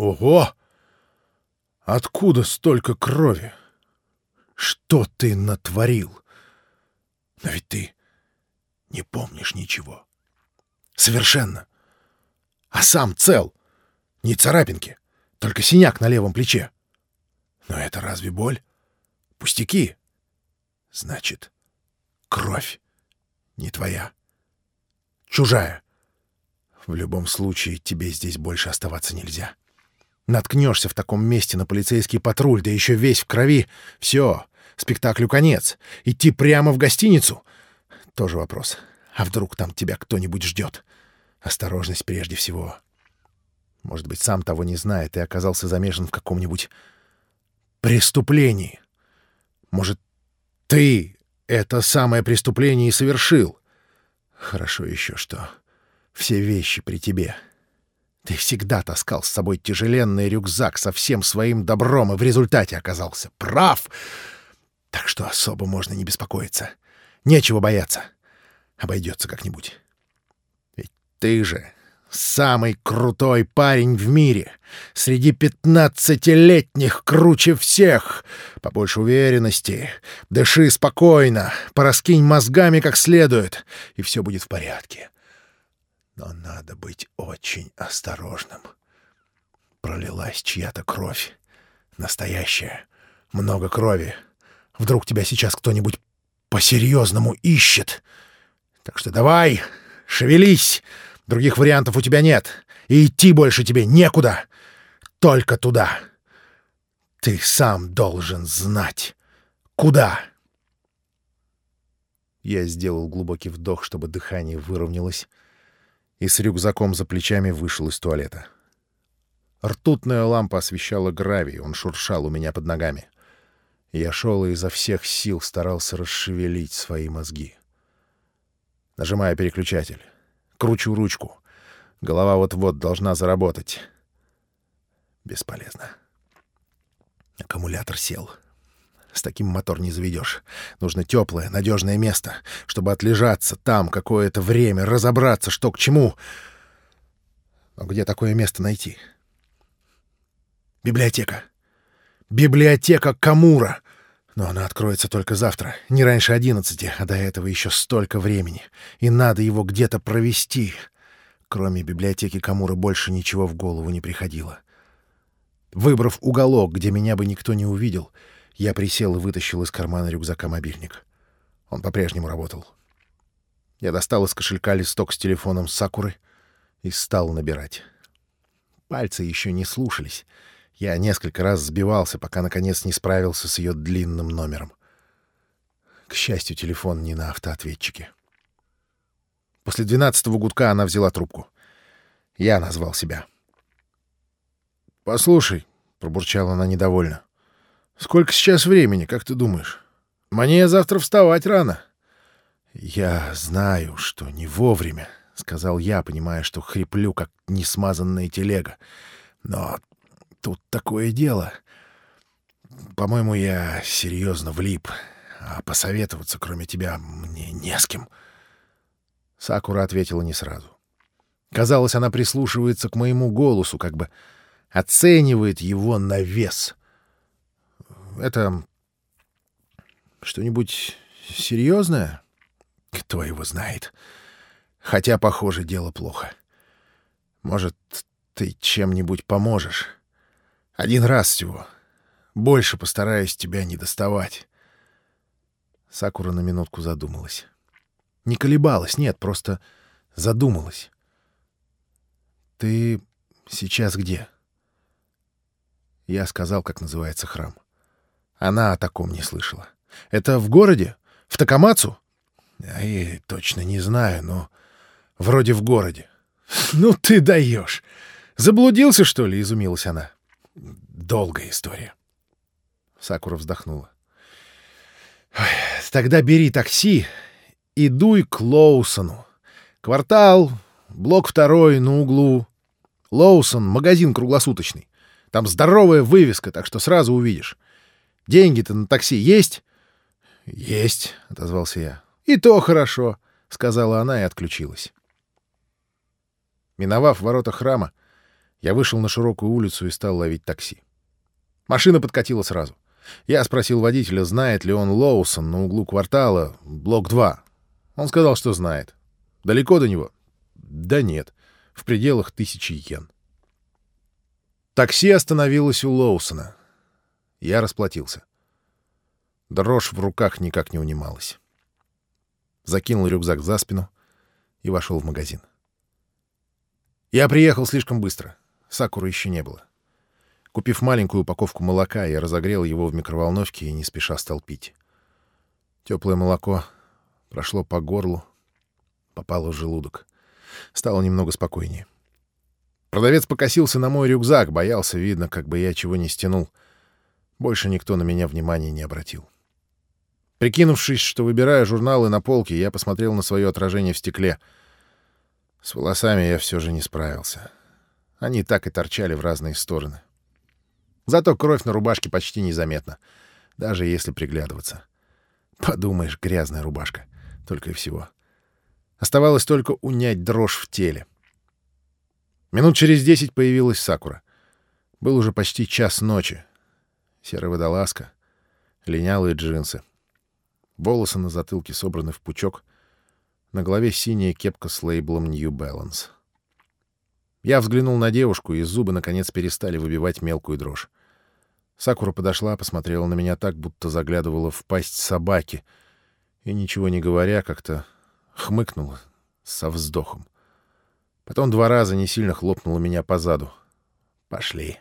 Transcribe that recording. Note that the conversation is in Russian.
Ого! Откуда столько крови? Что ты натворил? Но ведь ты не помнишь ничего. Совершенно. А сам цел. Не царапинки, только синяк на левом плече. Но это разве боль? Пустяки. Значит, кровь не твоя. Чужая. В любом случае, тебе здесь больше оставаться нельзя. Наткнешься в таком месте на полицейский патруль, да еще весь в крови. Все, спектаклю конец. Идти прямо в гостиницу? Тоже вопрос. А вдруг там тебя кто-нибудь ждет? Осторожность прежде всего. Может быть, сам того не знает и оказался замешан в каком-нибудь преступлении. Может, ты это самое преступление и совершил? Хорошо еще что все вещи при тебе. Ты всегда таскал с собой тяжеленный рюкзак со всем своим добром и в результате оказался прав. Так что особо можно не беспокоиться. Нечего бояться. Обойдется как-нибудь. Ведь ты же самый крутой парень в мире. Среди пятнадцатилетних круче всех. Побольше уверенности. Дыши спокойно. Пораскинь мозгами как следует. И все будет в порядке. Но надо быть очень осторожным. Пролилась чья-то кровь. Настоящая. Много крови. Вдруг тебя сейчас кто-нибудь по-серьезному ищет. Так что давай, шевелись. Других вариантов у тебя нет. И идти больше тебе некуда. Только туда. Ты сам должен знать. Куда? Я сделал глубокий вдох, чтобы дыхание выровнялось, и с рюкзаком за плечами вышел из туалета. Ртутная лампа освещала гравий, он шуршал у меня под ногами. Я шел и изо всех сил старался расшевелить свои мозги. Нажимаю переключатель. Кручу ручку. Голова вот-вот должна заработать. Бесполезно. Аккумулятор сел. С таким мотор не заведешь. Нужно теплое, надежное место, чтобы отлежаться там какое-то время, разобраться, что к чему. Но где такое место найти? Библиотека. Библиотека Камура. Но она откроется только завтра, не раньше одиннадцати, а до этого еще столько времени. И надо его где-то провести. Кроме библиотеки Камура больше ничего в голову не приходило. Выбрав уголок, где меня бы никто не увидел, — я присел и вытащил из кармана рюкзака мобильник. Он по-прежнему работал. Я достал из кошелька листок с телефоном Сакуры и стал набирать. Пальцы еще не слушались. Я несколько раз сбивался, пока, наконец, не справился с ее длинным номером. К счастью, телефон не на автоответчике. После двенадцатого гудка она взяла трубку. Я назвал себя. «Послушай», — пробурчала она недовольно, Сколько сейчас времени, как ты думаешь? Мне завтра вставать рано. Я знаю, что не вовремя, сказал я, понимая, что хриплю как несмазанная телега. Но тут такое дело. По-моему, я серьезно влип, а посоветоваться, кроме тебя, мне не с кем. Сакура ответила не сразу. Казалось, она прислушивается к моему голосу, как бы оценивает его на вес — это что-нибудь серьезное? Кто его знает. Хотя, похоже, дело плохо. Может, ты чем-нибудь поможешь? Один раз всего. Больше постараюсь тебя не доставать. Сакура на минутку задумалась. Не колебалась, нет, просто задумалась. «Ты сейчас где?» Я сказал, как называется храм. Она о таком не слышала. Это в городе? В Такамацу? Я и точно не знаю, но вроде в городе. Ну ты даешь! Заблудился, что ли? Изумилась она. Долгая история. Сакура вздохнула. Тогда бери такси и дуй к Лоусону. Квартал, блок второй на углу. Лоусон — магазин круглосуточный. Там здоровая вывеска, так что сразу увидишь. Деньги-то на такси есть? — Есть, — отозвался я. — И то хорошо, — сказала она и отключилась. Миновав ворота храма, Я вышел на широкую улицу и стал ловить такси. Машина подкатила сразу. Я спросил водителя, знает ли он Лоусон на углу квартала, блок 2. Он сказал, что знает. Далеко до него? Да нет, в пределах тысячи йен. Такси остановилось у Лоусона. Я расплатился. Дрожь в руках никак не унималась. Закинул рюкзак за спину и вошел в магазин. Я приехал слишком быстро. Сакуры еще не было. Купив маленькую упаковку молока, я разогрел его в микроволновке и не спеша стал пить. Теплое молоко прошло по горлу, попало в желудок. Стало немного спокойнее. Продавец покосился на мой рюкзак, боялся, видно, как бы я чего не стянул. Больше никто на меня внимания не обратил. Прикинувшись, что выбираю журналы на полке, я посмотрел на свое отражение в стекле. С волосами я все же не справился. Они так и торчали в разные стороны. Зато кровь на рубашке почти незаметна, даже если приглядываться. Подумаешь, грязная рубашка. Только и всего. Оставалось только унять дрожь в теле. Минут через десять появилась Сакура. Был уже почти час ночи. Серая водолазка, линялые джинсы. Волосы на затылке собраны в пучок. На голове синяя кепка с лейблом New Balance. Я взглянул на девушку, и зубы, наконец, перестали выбивать мелкую дрожь. Сакура подошла, посмотрела на меня так, будто заглядывала в пасть собаки, и, ничего не говоря, как-то хмыкнула со вздохом. Потом два раза не сильно хлопнула меня по заду. «Пошли».